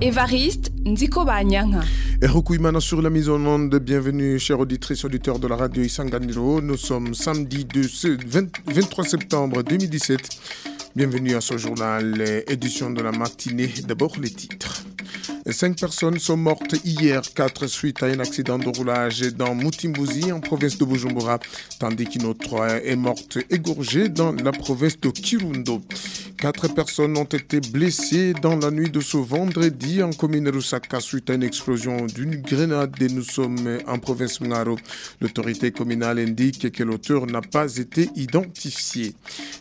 Évariste Ndiko. Et sur la mise en onde. Bienvenue, chers auditrices auditeurs de la radio Isanganiro. Nous sommes samedi 23 septembre 2017. Bienvenue à ce journal, édition de la matinée. D'abord les titres. Cinq personnes sont mortes hier, quatre suite à un accident de roulage dans Mutimbouzi, en province de Bujumbura, tandis qu'une autre est morte égorgée dans la province de Kirundo. Quatre personnes ont été blessées dans la nuit de ce vendredi en commune Rusaka suite à une explosion d'une grenade et nous sommes en province Mngaro. L'autorité communale indique que l'auteur n'a pas été identifié.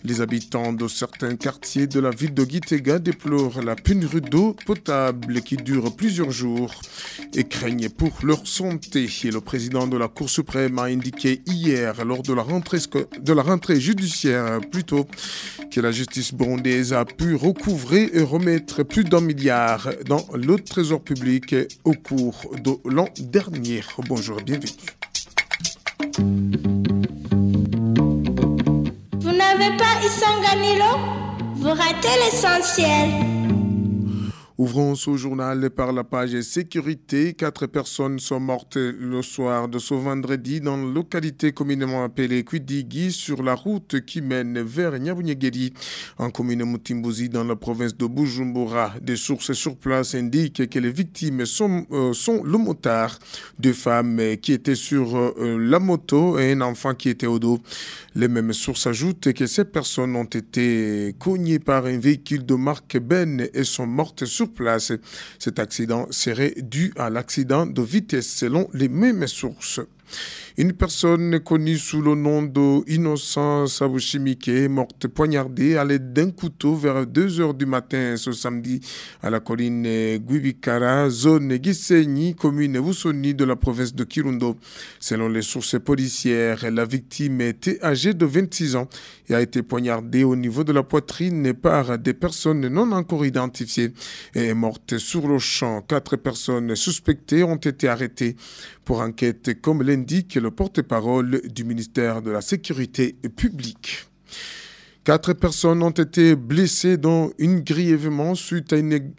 Les habitants de certains quartiers de la ville de Gitega déplorent la pénurie d'eau potable qui dure plusieurs jours et craignent pour leur santé. Le président de la Cour suprême a indiqué hier lors de la rentrée, judiciaire plutôt que la justice a pu recouvrer et remettre plus d'un milliard dans le trésor public au cours de l'an dernier. Bonjour, bienvenue. Vous n'avez pas Isanganilo Vous ratez l'essentiel. Ouvrons ce journal par la page sécurité. Quatre personnes sont mortes le soir de ce vendredi dans la localité communément appelée Kuidigi sur la route qui mène vers Nyabunyegeri en commune Mutimbuzi dans la province de Bujumbura. Des sources sur place indiquent que les victimes sont, euh, sont le motard, deux femmes qui étaient sur euh, la moto et un enfant qui était au dos. Les mêmes sources ajoutent que ces personnes ont été cognées par un véhicule de marque Ben et sont mortes sur Cet accident serait dû à l'accident de vitesse selon les mêmes sources. Une personne connue sous le nom de Innocent est morte poignardée à l'aide d'un couteau vers 2 heures du matin ce samedi à la colline Guibikara, zone Gisenyi, commune Wusoni de la province de Kirundo. Selon les sources policières, la victime était âgée de 26 ans et a été poignardée au niveau de la poitrine par des personnes non encore identifiées et est morte sur le champ. Quatre personnes suspectées ont été arrêtées pour enquête comme l'indique le porte-parole du ministère de la Sécurité publique. Quatre personnes ont été blessées, dont une grièvement suite à une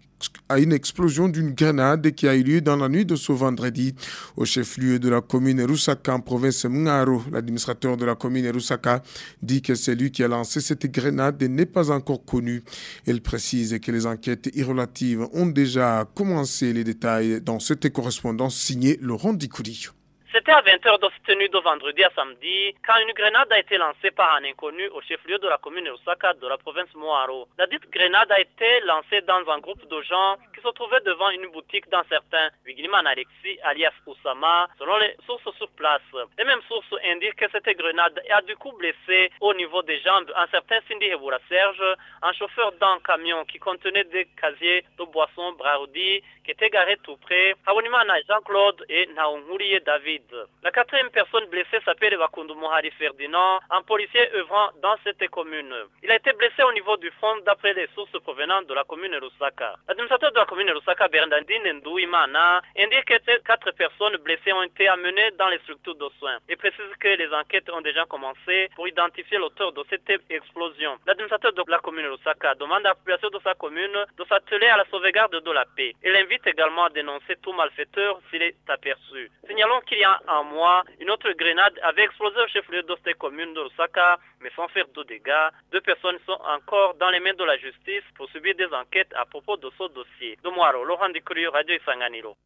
à une explosion d'une grenade qui a eu lieu dans la nuit de ce vendredi au chef-lieu de la commune Rusaka en province Mngaro. L'administrateur de la commune Rusaka dit que celui qui a lancé cette grenade n'est pas encore connu. Il précise que les enquêtes irrelatives ont déjà commencé les détails dans cette correspondance signée Laurent Dicouli. C'était à 20h de cette de vendredi à samedi quand une grenade a été lancée par un inconnu au chef-lieu de la commune Osaka de la province Moaro. La dite grenade a été lancée dans un groupe de gens qui se trouvaient devant une boutique d'un certain Wigliman Alexis alias Oussama selon les sources sur place. Les mêmes sources indiquent que cette grenade a du coup blessé au niveau des jambes un certain Cindy Heboura Serge, un chauffeur d'un camion qui contenait des casiers de boissons Braudi qui était garé tout près, Hawonimana Jean-Claude et Naunguriye David. La quatrième personne blessée s'appelle Wakundu Mohari Ferdinand, un policier œuvrant dans cette commune. Il a été blessé au niveau du front d'après les sources provenant de la commune Rusaka. L'administrateur de commune Rusaka, Bernardine Ndouimana, indique que quatre personnes blessées ont été amenées dans les structures de soins. Il précise que les enquêtes ont déjà commencé pour identifier l'auteur de cette explosion. L'administrateur de la commune Rusaka demande à la population de sa commune de s'atteler à la sauvegarde de la paix. Il invite également à dénoncer tout malfaiteur s'il est aperçu. Signalons qu'il y a un mois, une autre grenade avait explosé au chef-lieu de cette commune de Lusaka, mais sans faire de dégâts. Deux personnes sont encore dans les mains de la justice pour subir des enquêtes à propos de ce dossier. De Moiro, Laurent Dikuru, Radio Isanganiro.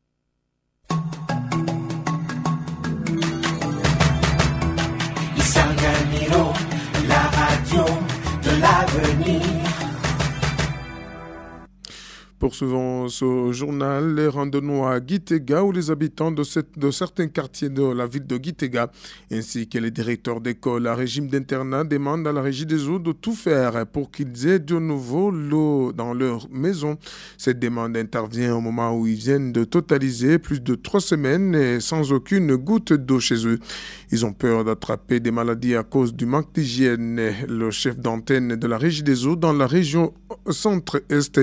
Isanganiro, la radio de l'avenir. Poursuivons ce journal, les randonnois à Gitega ou les habitants de, certains quartiers de la ville de Gitega, ainsi que les directeurs d'école à régime d'internat demandent à la régie des eaux de tout faire pour qu'ils aient de nouveau l'eau dans leur maison. Cette demande intervient au moment où ils viennent de totaliser plus de trois semaines sans aucune goutte d'eau chez eux. Ils ont peur d'attraper des maladies à cause du manque d'hygiène. Le chef d'antenne de la régie des eaux dans la région centre-est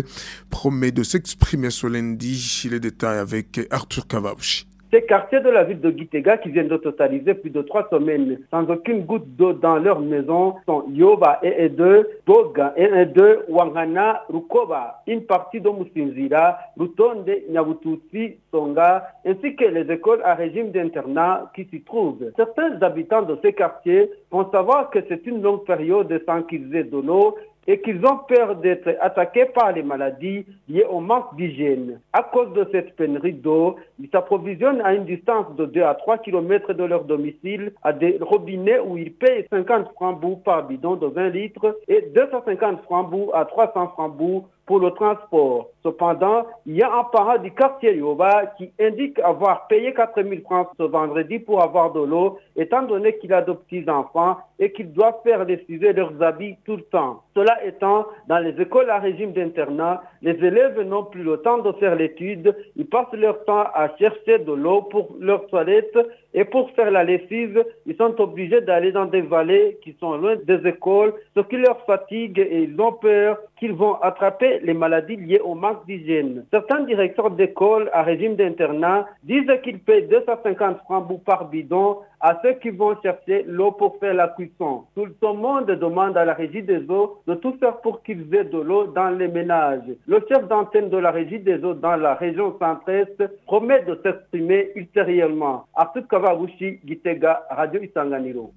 promet de s'exprimer ce lundi. Les détails avec Arthur Kavauchi. Ces quartiers de la ville de Gitega qui viennent de totaliser plus de trois semaines sans aucune goutte d'eau dans leur maison sont Yoba et 2, Boga et 2, Wangana, Rukoba, une partie de Musinzira, Rutonde, Nyabututsi, Songa, ainsi que les écoles à régime d'internat qui s'y trouvent. Certains habitants de ces quartiers font savoir que c'est une longue période sans qu'ils aient de l'eau et qu'ils ont peur d'être attaqués par les maladies liées au manque d'hygiène. À cause de cette pénurie d'eau, ils s'approvisionnent à une distance de 2 à 3 km de leur domicile à des robinets où ils payent 50 francs bout par bidon de 20 litres et 250 francs bout à 300 francs bout pour le transport. Cependant, il y a un parent du quartier Yoba qui indique avoir payé 4 000 francs ce vendredi pour avoir de l'eau, étant donné qu'il a de petits-enfants et qu'il doit faire décider leurs habits tout le temps. Cela étant, dans les écoles à régime d'internat, les élèves n'ont plus le temps de faire l'étude, ils passent leur temps à chercher de l'eau pour leur toilette et pour faire la lessive, ils sont obligés d'aller dans des vallées qui sont loin des écoles, ce qui leur fatigue et ils ont peur qu'ils vont attraper les maladies liées au manque d'hygiène. Certains directeurs d'école à régime d'internat disent qu'ils payent 250 francs par bidon à ceux qui vont chercher l'eau pour faire la cuisson. Tout le monde demande à la régie des eaux de tout faire pour qu'ils aient de l'eau dans les ménages. Le chef d'antenne de la régie des eaux dans la région centre-est promet de s'exprimer ultérieurement. Arthur Kavabushi, Gitega, Radio Isanganiro.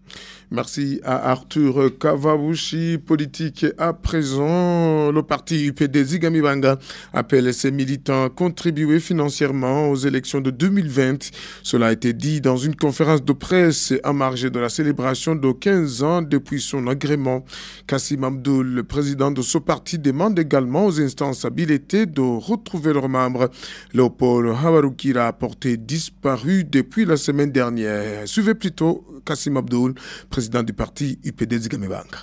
Merci à Arthur Kavabushi, politique à présent. Le parti UPD Zigamibanga appelle ses militants à contribuer financièrement aux élections de 2020. Cela a été dit dans une conférence de presse à marge de la célébration de 15 ans depuis son agrément. Kassim Abdul, le président de ce parti, demande également aux instances habilitées de retrouver leurs membres. Léopold Hawarukira porté disparu depuis la semaine dernière. Suivez plutôt Kassim Abdul, président du parti UPD Zigamibanga.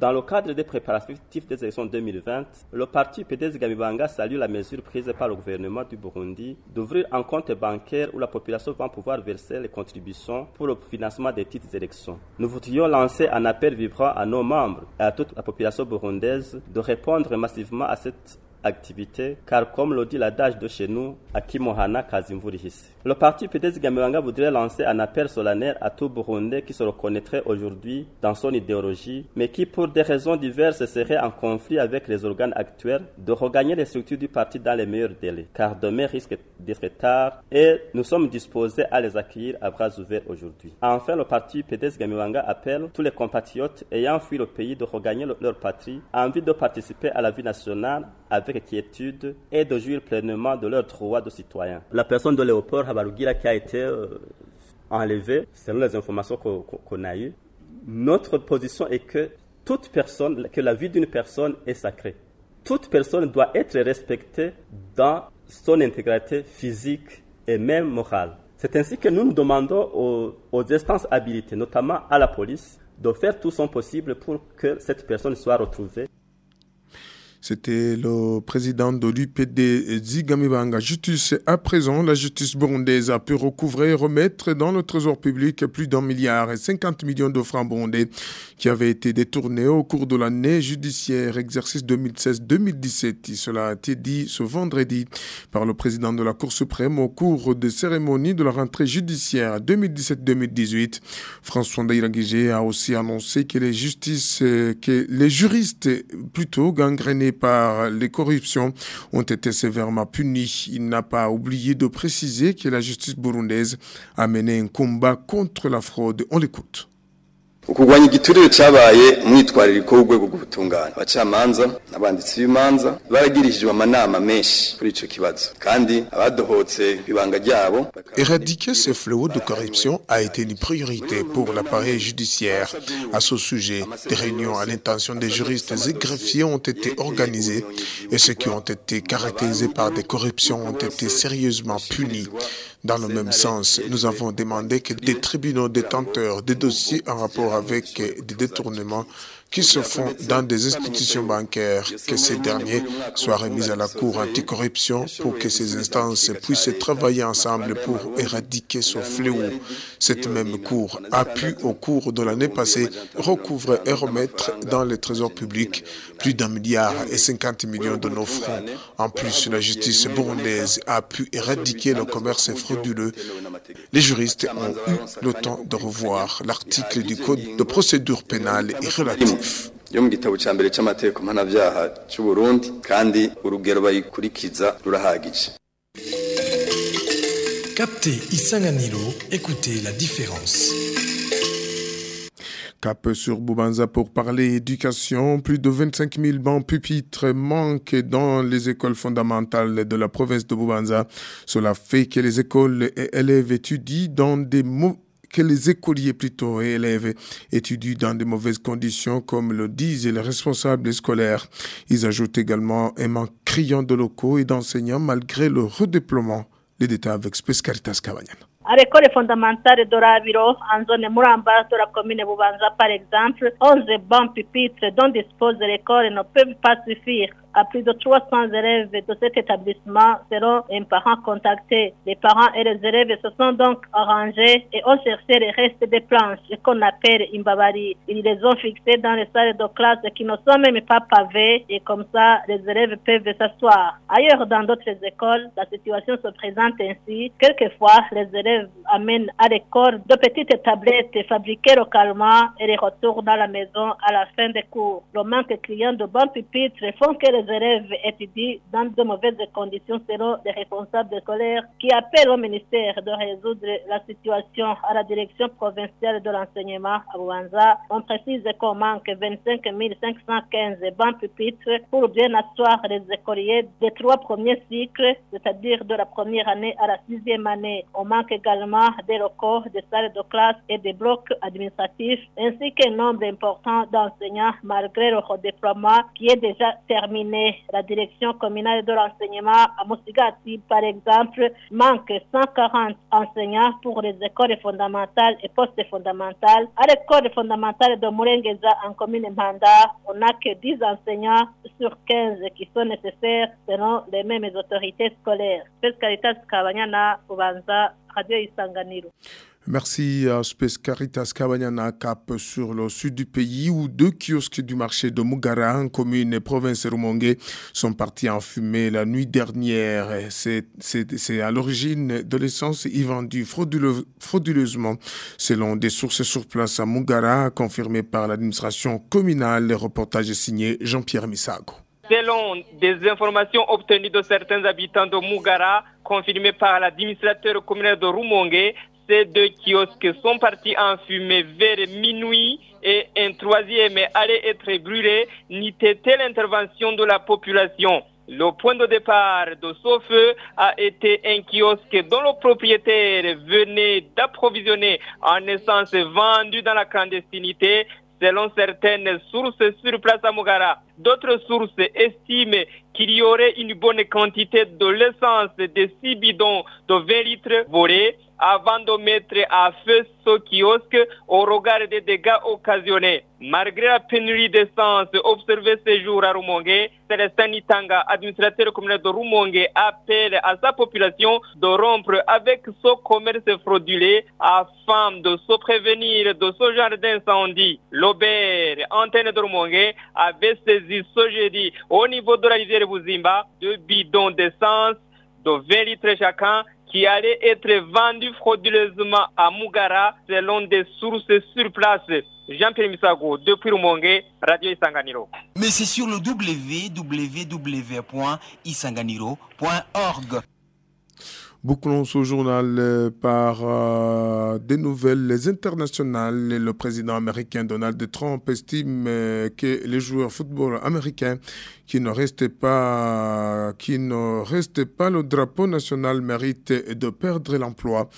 Dans le cadre des préparatifs des élections 2020, le parti UPD Zigamibanga salue la mesure prise par le gouvernement du Burundi d'ouvrir un compte bancaire où la population va pouvoir verser les contributions pour le financement des petites élections. Nous voudrions lancer un appel vibrant à nos membres et à toute la population burundaise de répondre massivement à cette activité, car comme le dit l'adage de chez nous, Akimohana Kazimvurihisi. Le parti PDS Gamewanga voudrait lancer un appel solennel à tout Burundais qui se reconnaîtrait aujourd'hui dans son idéologie, mais qui pour des raisons diverses serait en conflit avec les organes actuels, de regagner les structures du parti dans les meilleurs délais, car demain risque d'être tard et nous sommes disposés à les accueillir à bras ouverts aujourd'hui. Enfin, le parti PDS Gamewanga appelle tous les compatriotes ayant fui le pays de regagner leur patrie, envie de participer à la vie nationale avec et de jouir pleinement de leurs droits de citoyens. La personne de Léopold Habarugira qui a été euh, enlevée, selon les informations qu'on a eues, notre position est que toute personne, que la vie d'une personne est sacrée. Toute personne doit être respectée dans son intégrité physique et même morale. C'est ainsi que nous nous demandons aux, aux instances habilitées, notamment à la police, de faire tout son possible pour que cette personne soit retrouvée. C'était le président de l'UPD Zigamibanga Justice. À présent, la justice burundaise a pu recouvrer et remettre dans le trésor public plus d'un milliard et 50 millions de francs burundais qui avaient été détournés au cours de l'année judiciaire exercice 2016-2017. Cela a été dit ce vendredi par le président de la Cour suprême au cours des cérémonies de la rentrée judiciaire 2017-2018. François Ndairagije a aussi annoncé que les justices, que les juristes plutôt gangrénés par les corruptions ont été sévèrement punis. Il n'a pas oublié de préciser que la justice burundaise a mené un combat contre la fraude. On l'écoute. Éradiquer ces fléaux de corruption a été une priorité pour l'appareil judiciaire. À ce sujet, des réunions à l'intention des juristes et greffiers ont été organisées et ceux qui ont été caractérisés par des corruptions ont été sérieusement punis. Dans le même sens, nous avons demandé que des tribunaux détenteurs des dossiers en rapport avec des détournements qui se font dans des institutions bancaires, que ces derniers soient remis à la Cour anticorruption pour que ces instances puissent travailler ensemble pour éradiquer ce fléau. Cette même Cour a pu, au cours de l'année passée, recouvrer et remettre dans les trésors publics plus d'un milliard et cinquante millions de nos francs. En plus, la justice burundaise a pu éradiquer le commerce frauduleux. Les juristes ont eu le temps de revoir l'article du Code de procédure pénale et relatif yo mu gitabo ca mbere c'amategeko mpanavyaha c'u Burundi kandi urugero bayikurikiza rurahagije Captez Isanganiro, écoutez la différence. Cap sur Boubanza pour parler éducation. Plus de 25 000 bancs pupitres manquent dans les écoles fondamentales de la province de Boubanza. Cela fait que les écoles et élèves étudient dans des que les écoliers plutôt et élèves étudient dans de mauvaises conditions, comme le disent les responsables scolaires. Ils ajoutent également un manque criant de locaux et d'enseignants malgré le redéploiement. Les détails avec Space Caritas. À l'école fondamentale de Raviro, en zone Mouramba de la commune Boubanza par exemple, 11 bancs pupitres dont dispose l'école ne peuvent pas suffire à plus de 300 élèves de cet établissement selon un parent contacté. Les parents et les élèves se sont donc arrangés et ont cherché les restes des planches qu'on appelle imbabari. Ils les ont fixés dans les salles de classe qui ne sont même pas pavées et comme ça, les élèves peuvent s'asseoir. Ailleurs, dans d'autres écoles, la situation se présente ainsi. Quelquefois, les élèves amènent à l'école de petites tablettes fabriquées localement et les retournent à la maison à la fin des cours. Le manque criant de bons pupitres font que les élèves étudient dans de mauvaises conditions selon les responsables scolaires qui appellent au ministère de résoudre la situation à la direction provinciale de l'enseignement à Ouanza. On précise qu'on manque 25 515 bancs pupitres pour bien asseoir les écoliers des trois premiers cycles, c'est-à-dire de la première année à la sixième année. On manque également des locaux, des salles de classe et des blocs administratifs, ainsi qu'un nombre important d'enseignants malgré le redéploiement qui est déjà terminé la direction communale de l'enseignement à Moussigati, par exemple, manque 140 enseignants pour les écoles fondamentales et postes fondamentales. À l'école fondamentale de Mourengeza en commune Manda, on n'a que 10 enseignants sur 15 qui sont nécessaires selon les mêmes autorités scolaires. Radio. Merci à Space Caritas Cabanyana Cap sur le sud du pays où deux kiosques du marché de Mugara, en commune et province Rumongue, sont partis en fumée la nuit dernière. C'est à l'origine de l'essence y vendue frauduleusement, selon des sources sur place à Mugara, confirmées par l'administration communale. Le reportage est signé Jean-Pierre Misago. Selon des informations obtenues de certains habitants de Mugara, confirmées par l'administrateur communal de Rumongue, ces deux kiosques sont partis en fumée vers minuit et un troisième allait être brûlé, n'était l'intervention de la population? Le point de départ de ce feu a été un kiosque dont le propriétaire venait d'approvisionner en essence vendue dans la clandestinité selon certaines sources sur place à Mogara. D'autres sources estiment qu'il y aurait une bonne quantité de l'essence de 6 bidons de 20 litres volés avant de mettre à feu ce kiosque au regard des dégâts occasionnés. Malgré la pénurie d'essence observée ces jours à Rumongue, Célestin Nitanga, administrateur communal de Rumongue, appelle à sa population de rompre avec ce commerce fraudulé afin de se prévenir de ce genre d'incendie. Antenne de avait saisi ce jeudi au niveau de la rivière Buzimba deux bidons d'essence de 20 litres chacun qui allait être vendu frauduleusement à Mugara selon des sources sur place. Jean-Pierre Misago, depuis Rumonge, Radio Isanganiro. Mais c'est sur le www.isanganiro.org. Bouclons ce journal euh, par euh, des nouvelles internationales. Le président américain Donald Trump estime euh, que les joueurs football américains qui ne restaient pas, qui ne restaient pas le drapeau national méritent de perdre l'emploi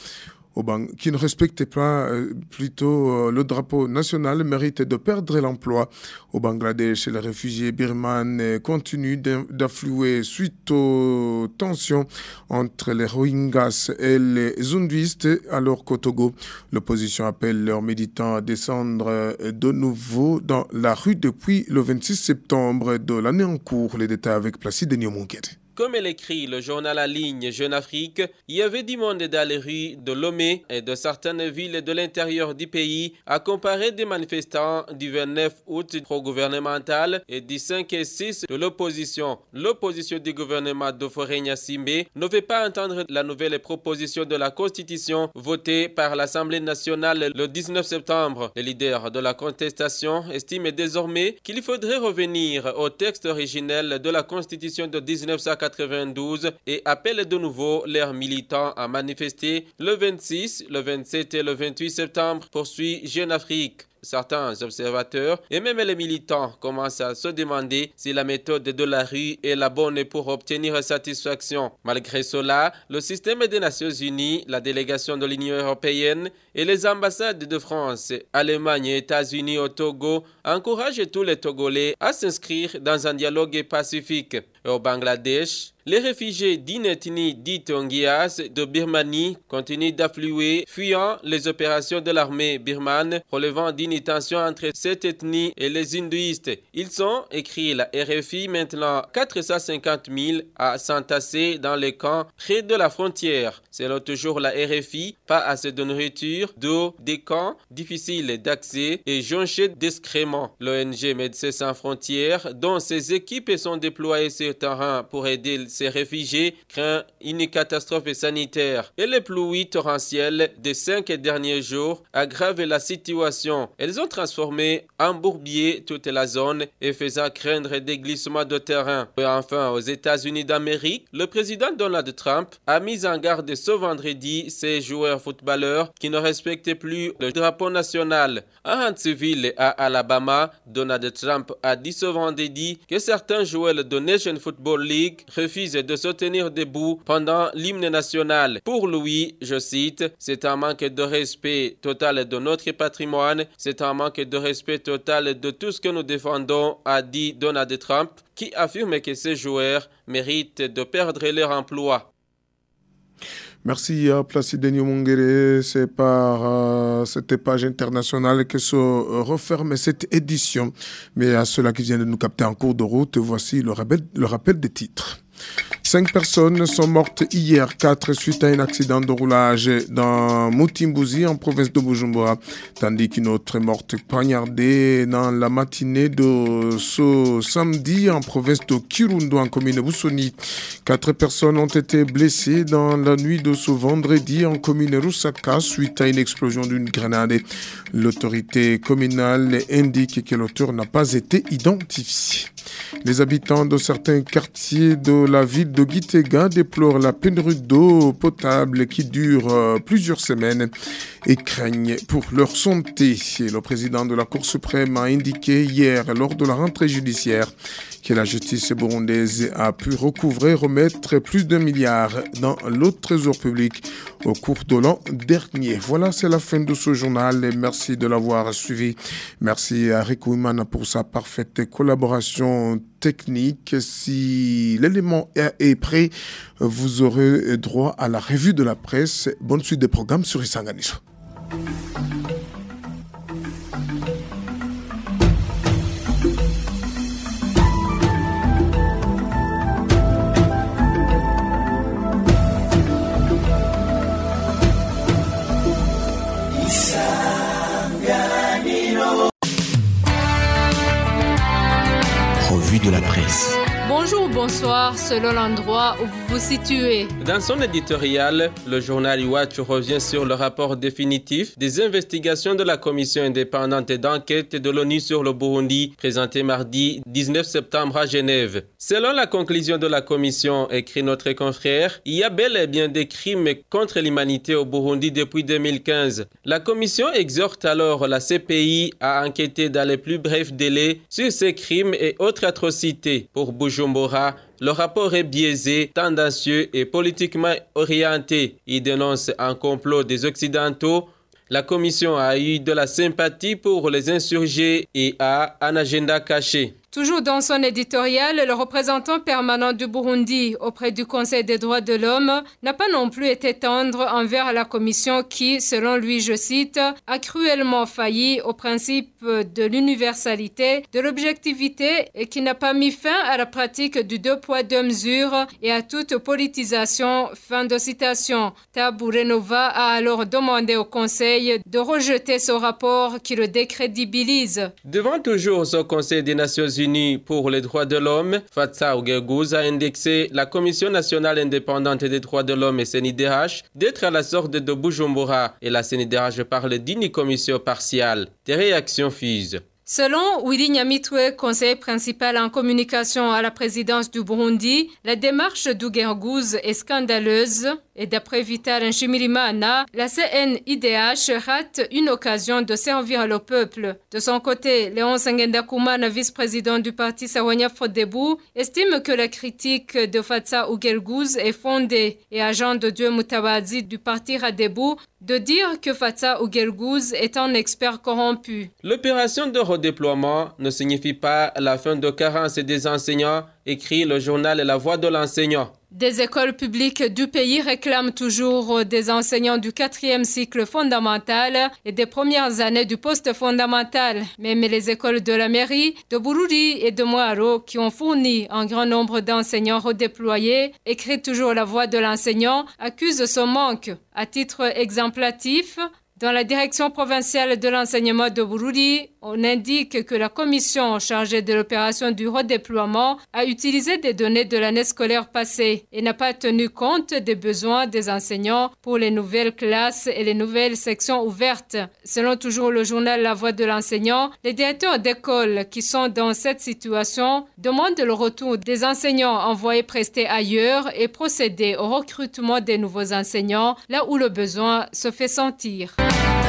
qui ne respectait pas euh, plutôt euh, le drapeau national mérite de perdre l'emploi. Au Bangladesh, les réfugiés birmanes continuent d'affluer suite aux tensions entre les Rohingyas et les hindouistes, alors qu'au Togo, l'opposition appelle leurs militants à descendre euh, de nouveau dans la rue depuis le 26 septembre de l'année en cours. Les détails avec Placide Nyomongere. Comme elle écrit le journal à ligne Jeune Afrique, il y avait du monde dans les rues de Lomé et de certaines villes de l'intérieur du pays à comparer des manifestants du 29 août pro-gouvernemental et du 5 et 6 de l'opposition. L'opposition du gouvernement de Foreigna Simbe ne veut pas entendre la nouvelle proposition de la Constitution votée par l'Assemblée nationale le 19 septembre. Les leaders de la contestation estiment désormais qu'il faudrait revenir au texte originel de la Constitution de 1940 92 et appelle de nouveau leurs militants à manifester le 26, le 27 et le 28 septembre, poursuit Jeune Afrique. Certains observateurs et même les militants commencent à se demander si la méthode de la rue est la bonne pour obtenir satisfaction. Malgré cela, le système des Nations Unies, la délégation de l'Union européenne et les ambassades de France, Allemagne et États-Unis au Togo encouragent tous les Togolais à s'inscrire dans un dialogue pacifique. Au Bangladesh, les réfugiés ethnie dite de Birmanie continuent d'affluer, fuyant les opérations de l'armée birmane relevant d'une tension entre cette ethnie et les hindouistes. Ils sont, écrit la RFI, maintenant 450 000 à s'entasser dans les camps près de la frontière. Selon toujours la RFI, pas assez de nourriture, d'eau, des camps difficiles d'accès et jonchés d'excréments. L'ONG Médecins sans frontières, dont ses équipes sont déployées sur terrain pour aider ces réfugiés craint une catastrophe sanitaire et les pluies torrentielles des cinq derniers jours aggravent la situation. Elles ont transformé en bourbier toute la zone et faisant craindre des glissements de terrain. Et enfin, aux États-Unis d'Amérique, le président Donald Trump a mis en garde ce vendredi ses joueurs footballeurs qui ne respectaient plus le drapeau national. À Huntsville, à Alabama, Donald Trump a dit ce vendredi que certains joueurs de Nation Football League refusent de se tenir debout pendant l'hymne national. Pour lui, je cite, c'est un manque de respect total de notre patrimoine, c'est un manque de respect total de tout ce que nous défendons, a dit Donald Trump, qui affirme que ces joueurs méritent de perdre leur emploi. Merci à Placide Mongere. C'est par euh, cette page internationale que se referme cette édition. Mais à ceux-là qui viennent de nous capter en cours de route, voici le rappel des titres. Cinq personnes sont mortes hier, quatre suite à un accident de roulage dans Moutimbuzi en province de Bujumbura, tandis qu'une autre est morte poignardée dans la matinée de ce samedi en province de Kirundo en commune de Boussoni. Quatre personnes ont été blessées dans la nuit de ce vendredi en commune Rusaka suite à une explosion d'une grenade. L'autorité communale indique que l'auteur n'a pas été identifié. Les habitants de certains quartiers de la ville de Gitega déplorent la pénurie d'eau potable qui dure euh, plusieurs semaines et craignent pour leur santé. Le président de la Cour suprême a indiqué hier lors de la rentrée judiciaire que la justice burundaise a pu recouvrer, remettre plus d'un milliard dans le trésor public au cours de l'an dernier. Voilà, c'est la fin de ce journal et merci de l'avoir suivi. Merci à Rico Imana pour sa parfaite collaboration technique. Si l'élément est prêt, vous aurez droit à la revue de la presse. Bonne suite des programmes sur Isanganisho. La presse. Bonjour, bonsoir, selon l'endroit où vous vous situez. Dans son éditorial, le journal Iwachu revient sur le rapport définitif des investigations de la commission indépendante d'enquête de l'ONU sur le Burundi, présenté mardi 19 septembre à Genève. Selon la conclusion de la commission, écrit notre confrère, il y a bel et bien des crimes contre l'humanité au Burundi depuis 2015. La commission exhorte alors la CPI à enquêter dans les plus brefs délais sur ces crimes et autres atrocités. Pour Bujumbura, le rapport est biaisé, tendancieux et politiquement orienté. Il dénonce un complot des Occidentaux. La commission a eu de la sympathie pour les insurgés et a un agenda caché. Toujours dans son éditorial, le représentant permanent du Burundi auprès du Conseil des droits de l'homme n'a pas non plus été tendre envers la commission qui, selon lui, je cite, a cruellement failli au principe de l'universalité, de l'objectivité et qui n'a pas mis fin à la pratique du deux poids deux mesures et à toute politisation. Fin de citation. Taburenova a alors demandé au Conseil de rejeter ce rapport qui le décrédibilise. Devant toujours ce Conseil des Nations Unies, pour les droits de l'homme, Fatsa Ougergouz a indexé la Commission nationale indépendante des droits de l'homme et CNIDH d'être à la sorte de Bujumbura et la CNIDH parle d'une commission partiale. Des réactions fusent. Selon Willy Nyamitwe, conseiller principal en communication à la présidence du Burundi, la démarche d'Ougergouz est scandaleuse et d'après Vital Nshimirimana, la CNIDH rate une occasion de servir le peuple. De son côté, Léon Sengendakumana, vice-président du parti Sawanya Frodebu, estime que la critique de Fatsa Ougergouz est fondée et agent de Dieu Mutabazi du parti Radebu de dire que Fatsa Ougergouz est un expert corrompu. L'opération de redéploiement ne signifie pas la fin de carence des enseignants, écrit le journal La Voix de l'enseignant. Des écoles publiques du pays réclament toujours des enseignants du quatrième cycle fondamental et des premières années du poste fondamental. Même les écoles de la mairie, de Bururi et de Moaro, qui ont fourni un grand nombre d'enseignants redéployés, écrit toujours la voix de l'enseignant, accusent ce manque. À titre exemplatif, dans la direction provinciale de l'enseignement de Bururi, on indique que la commission chargée de l'opération du redéploiement a utilisé des données de l'année scolaire passée et n'a pas tenu compte des besoins des enseignants pour les nouvelles classes et les nouvelles sections ouvertes. Selon toujours le journal La Voix de l'enseignant, les directeurs d'école qui sont dans cette situation demandent le retour des enseignants envoyés prester ailleurs et procéder au recrutement des nouveaux enseignants là où le besoin se fait sentir.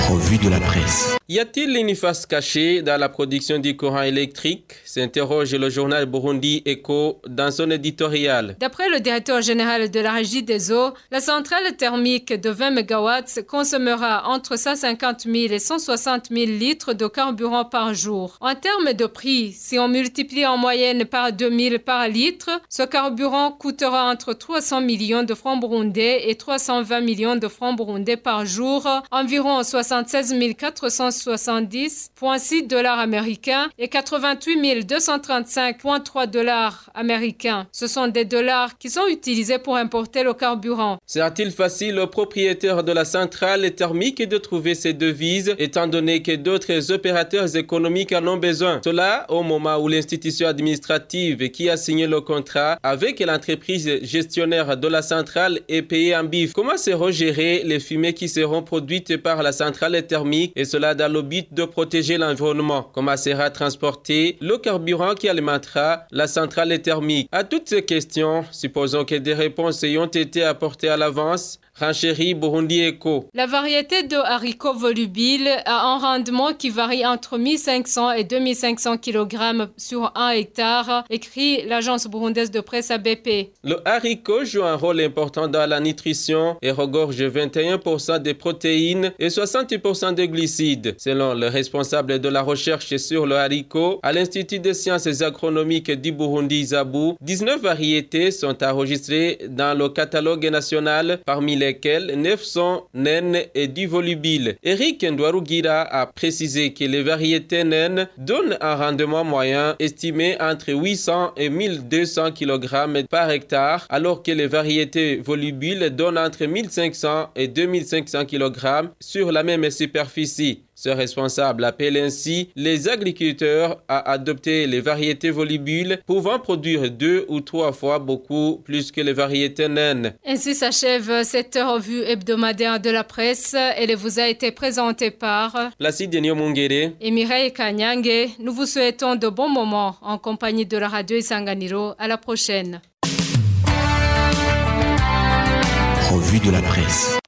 Revue de la presse. Y a-t-il une face cachée dans la production du courant électrique? S'interroge le journal Burundi Echo dans son éditorial. D'après le directeur général de la Régie des eaux, la centrale thermique de 20 MW consommera entre 150 000 et 160 000 litres de carburant par jour. En termes de prix, si on multiplie en moyenne par 2000 par litre, ce carburant coûtera entre 300 millions de francs burundais et 320 millions de francs burundais par jour, environ 76 470,6 dollars américains et 88 235,3 dollars américains. Ce sont des dollars qui sont utilisés pour importer le carburant. Sera-t-il facile aux propriétaires de la centrale thermique de trouver ces devises étant donné que d'autres opérateurs économiques en ont besoin? Cela au moment où l'institution administrative qui a signé le contrat avec l'entreprise gestionnaire de la centrale est payée en bif. Comment seront gérées les fumées qui seront produites par la centrale thermique et cela dans le but de protéger l'environnement Comment sera transporté le carburant qui alimentera la centrale thermique? À toutes ces questions, supposons que des réponses ayant été apportées à l'avance. La variété de haricots volubiles a un rendement qui varie entre 1500 et 2500 kg sur un hectare, écrit l'agence burundaise de presse ABP. Le haricot joue un rôle important dans la nutrition et regorge 21% des protéines et 60% des glucides. Selon le responsable de la recherche sur le haricot à l'Institut des sciences agronomiques du Burundi Zabu, 19 variétés sont enregistrées dans le catalogue national parmi les lesquels 900 naines et du volubile. Eric Ndwarugira a précisé que les variétés naines donnent un rendement moyen estimé entre 800 et 1200 kg par hectare, alors que les variétés volubiles donnent entre 1500 et 2500 kg sur la même superficie. Ce responsable appelle ainsi les agriculteurs à adopter les variétés volubiles pouvant produire deux ou trois fois beaucoup plus que les variétés naines. Ainsi s'achève cette revue hebdomadaire de la presse. Elle vous a été présentée par Placide Mungere et Mireille Kanyange. Nous vous souhaitons de bons moments en compagnie de la radio Isanganiro. À la prochaine. Revue de la presse.